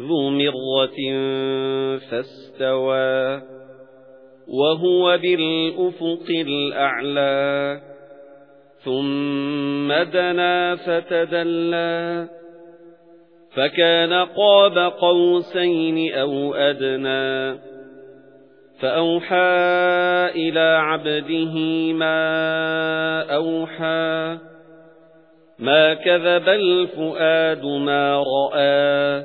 ذو مرة فاستوى وهو بالأفق الأعلى ثم دنا فتدلى فكان قاب قوسين أو أدنى فأوحى إلى عبده ما أوحى ما كذب الفؤاد ما رأى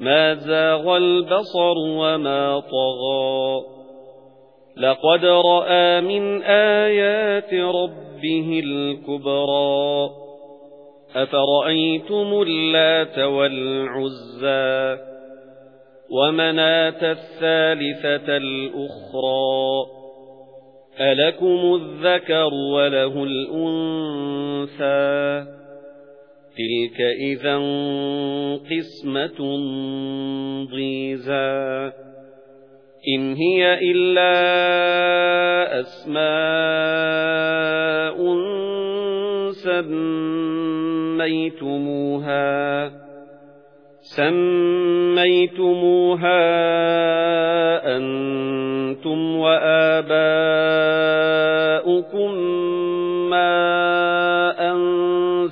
ما زاغ البصر وما طغى لقد رأى من آيات ربه الكبرى أفرأيتم اللات والعزى ومناة الثالثة الأخرى ألكم الذكر وله الأنثى تلك إذا قسمة ضيزى إن هي إلا أسماء سميتموها سميتموها أنتم وآباؤكم